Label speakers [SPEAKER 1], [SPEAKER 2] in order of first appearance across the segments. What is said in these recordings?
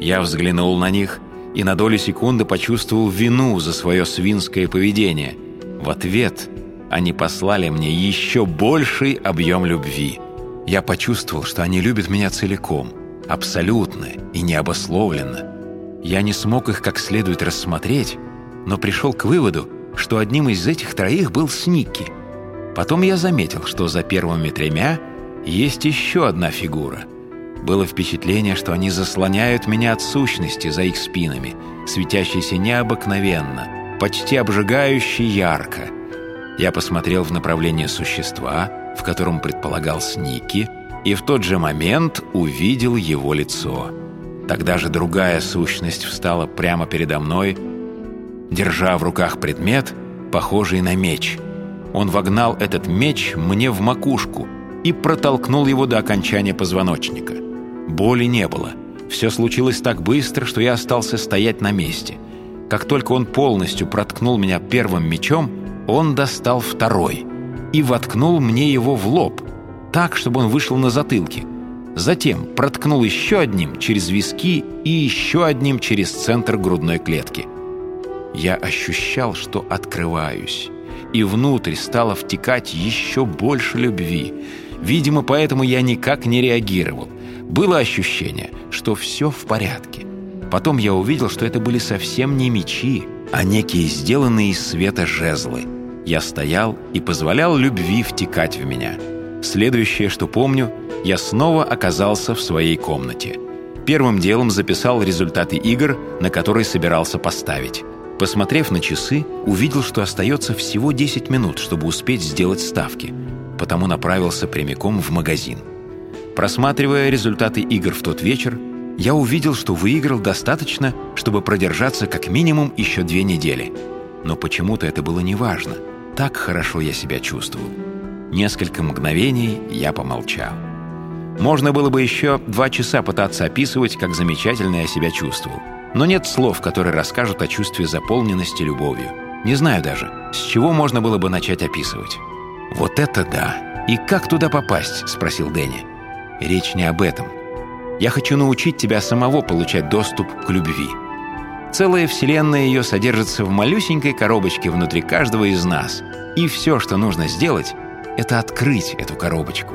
[SPEAKER 1] Я взглянул на них и на долю секунды почувствовал вину за свое свинское поведение. В ответ они послали мне еще больший объем любви. Я почувствовал, что они любят меня целиком, абсолютно и необословленно. Я не смог их как следует рассмотреть, но пришел к выводу, что одним из этих троих был Сникки. Потом я заметил, что за первыми тремя есть еще одна фигура. Было впечатление, что они заслоняют меня от сущности за их спинами, светящейся необыкновенно, почти обжигающе ярко. Я посмотрел в направлении существа, в котором предполагал Сники, и в тот же момент увидел его лицо. Тогда же другая сущность встала прямо передо мной, держа в руках предмет, похожий на меч. Он вогнал этот меч мне в макушку и протолкнул его до окончания позвоночника. Боли не было. Все случилось так быстро, что я остался стоять на месте. Как только он полностью проткнул меня первым мечом, он достал второй и воткнул мне его в лоб, так, чтобы он вышел на затылке. Затем проткнул еще одним через виски и еще одним через центр грудной клетки. Я ощущал, что открываюсь, и внутрь стало втекать еще больше любви. Видимо, поэтому я никак не реагировал. Было ощущение, что все в порядке. Потом я увидел, что это были совсем не мечи, а некие сделанные из света жезлы. Я стоял и позволял любви втекать в меня. Следующее, что помню, я снова оказался в своей комнате. Первым делом записал результаты игр, на которые собирался поставить. Посмотрев на часы, увидел, что остается всего 10 минут, чтобы успеть сделать ставки, потому направился прямиком в магазин. Просматривая результаты игр в тот вечер, я увидел, что выиграл достаточно, чтобы продержаться как минимум еще две недели. Но почему-то это было неважно. Так хорошо я себя чувствовал. Несколько мгновений я помолчал. Можно было бы еще два часа пытаться описывать, как замечательно я себя чувствовал. Но нет слов, которые расскажут о чувстве заполненности любовью. Не знаю даже, с чего можно было бы начать описывать. «Вот это да! И как туда попасть?» – спросил Дэнни. «Речь не об этом. Я хочу научить тебя самого получать доступ к любви. Целая вселенная ее содержится в малюсенькой коробочке внутри каждого из нас. И все, что нужно сделать, это открыть эту коробочку.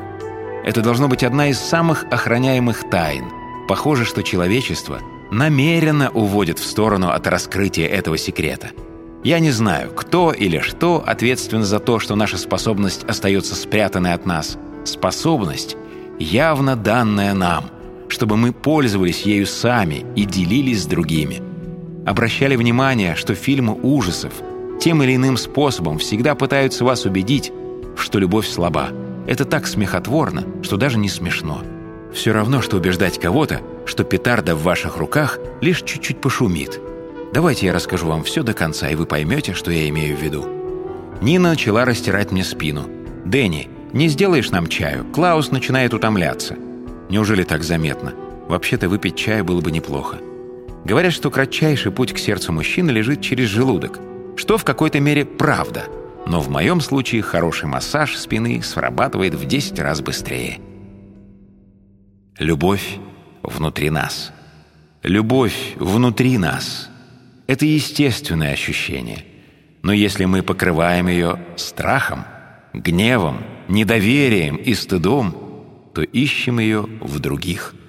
[SPEAKER 1] Это должно быть одна из самых охраняемых тайн. Похоже, что человечество – намеренно уводит в сторону от раскрытия этого секрета. Я не знаю, кто или что ответствен за то, что наша способность остается спрятанной от нас. Способность, явно данная нам, чтобы мы пользовались ею сами и делились с другими. Обращали внимание, что фильмы ужасов тем или иным способом всегда пытаются вас убедить, что любовь слаба. Это так смехотворно, что даже не смешно. Все равно, что убеждать кого-то, что петарда в ваших руках лишь чуть-чуть пошумит. Давайте я расскажу вам все до конца, и вы поймете, что я имею в виду. Нина начала растирать мне спину. «Дэнни, не сделаешь нам чаю? Клаус начинает утомляться». Неужели так заметно? Вообще-то выпить чаю было бы неплохо. Говорят, что кратчайший путь к сердцу мужчины лежит через желудок, что в какой-то мере правда. Но в моем случае хороший массаж спины срабатывает в 10 раз быстрее. Любовь внутри нас. Любовь внутри нас. Это естественное ощущение. Но если мы покрываем ее страхом, гневом, недоверием и стыдом, то ищем ее в других –